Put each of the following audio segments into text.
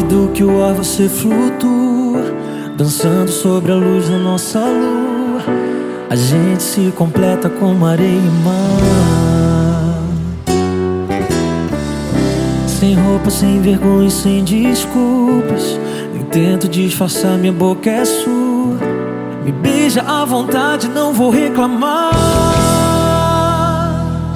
do que o ar você flutua Dançando sobre a luz da nossa lua. A gente se completa como areia e mar. Sem roupa, sem vergonha, sem desculpas. Nem tento disfarçar, minha boca é sua. Me beija à vontade, não vou reclamar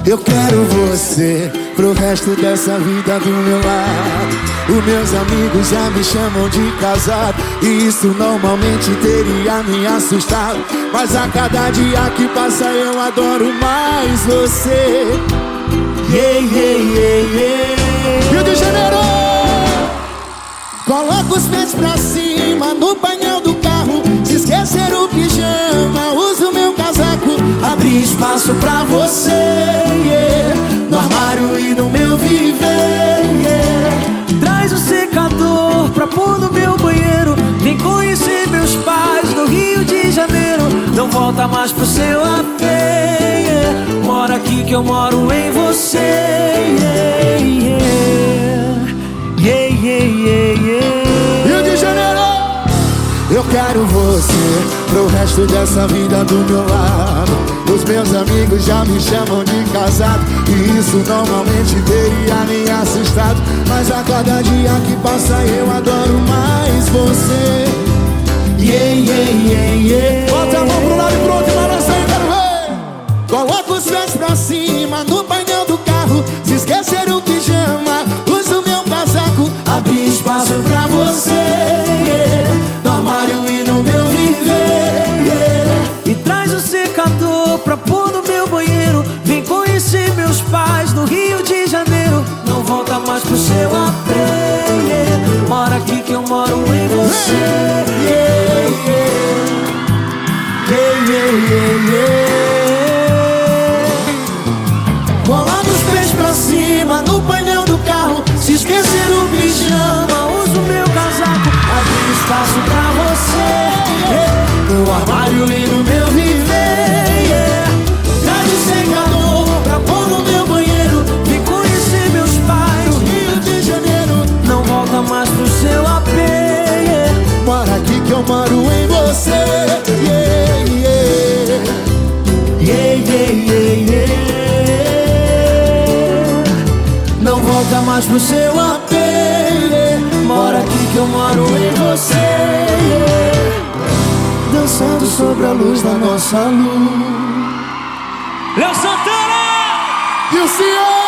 Eu quero você pro resto dessa vida do meu lado. Os meus amigos já me chamam de casado E isso normalmente teria me assustado. Mas a cada dia que passa eu adoro mais você. Yeah, yeah, yeah, yeah Rio de Janeiro! Coloca os pés pra cima no painel do carro. Se esquecer o pijama, usa o meu casaco. Abri espaço pra você, Volta mais pro seu AP yeah. Mora aqui que eu moro em você yeah. Yeah, Rio de Janeiro Eu quero você pro resto dessa vida do meu lado. Os meus amigos já me chamam de casado E isso normalmente teria me assustado Mas a cada dia que passa eu adoro mais você. Yeah, yeah, yeah, yeah Coloca os pés pra cima no painel do carro Se esquecer o pijama, usa o meu casaco Abri espaço pra você. No armário e no meu viver. E traz o secador pra pôr no meu banheiro Vem conhecer meus pais no Rio de Janeiro Não volta mais pro seu que eu moro em você yeah, yeah. Yeah, yeah, yeah, yeah. Não volta mais pro seu AP yeah. Mora aqui que eu moro em você yeah. Dançando sobre a luz da nossa luz Léo Santana! E o senhor?